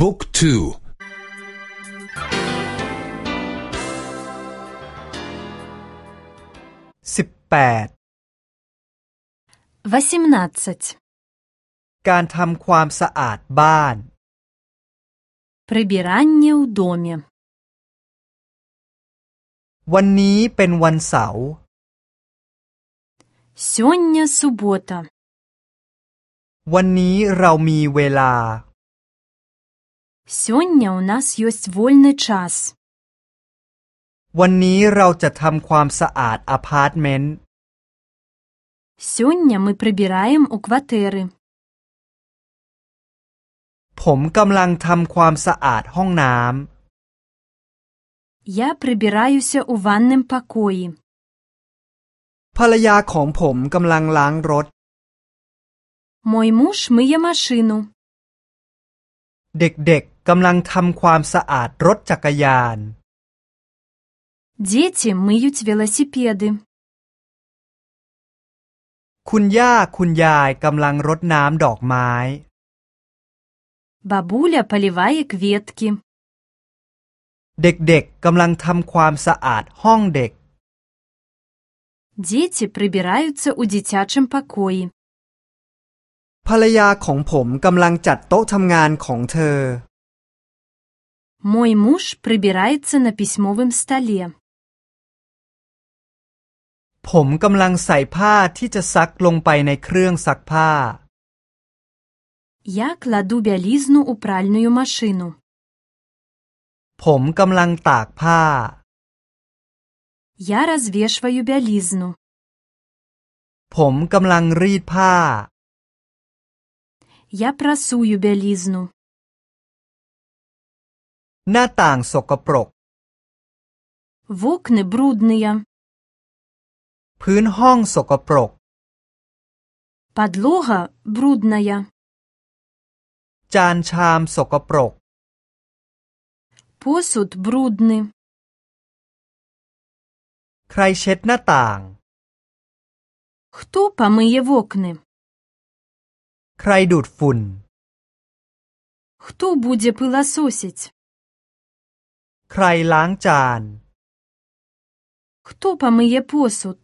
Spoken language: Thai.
บุ๊กทูสิบแปด восемнадцать การทำความสะอาดบ้าน прибирание в доме วันนี้เป็นวันเสาร์ сегодня суббота วันนี้เรามีเวลา сегодня у нас есть вольный час วันนี้เราจะทำความสะอาดอพาร์ตเมนต์ сегодня мы прибираем у квартиры ผมกำลังทำความสะอาดห้องน้ я прибираюсь у ванном покое ำภรรยาของผมกำลังล้างรถ мой муж мыє машину เด็กๆ กำลังทำความสะอาดรถจักรยาน дети мыют велосипеды คุณย่าคุณยายกำลังรดน้ำดอกไม้ бабуля поливает ветки เด็กๆกำลังทำความสะอาดห้องเด็ก дети прибираются у детячем покое ภรรยาของผมกำลังจัดโต๊ะทำงานของเธอ мой муж прибирается на письмовом столе ผมกำลังใส่ผ้าที่จะซักลงไปในเครื่องซักผ้า я кладу белизну у пральную машину ผมกำลังตากผ้า я развешиваю белизну ผมกำลังรีดผ้า я прасую белизну หน้าต่างสกปรก в окна брудные พื้นห้องสกปรก подлога брудная จานชามสกปรก посуд брудный ใครเช็ดหน้าต่าง кто помыє в окна ใครดูดฝุ่น кто буде пылесосить ใครล้างจาน кто помыє посуд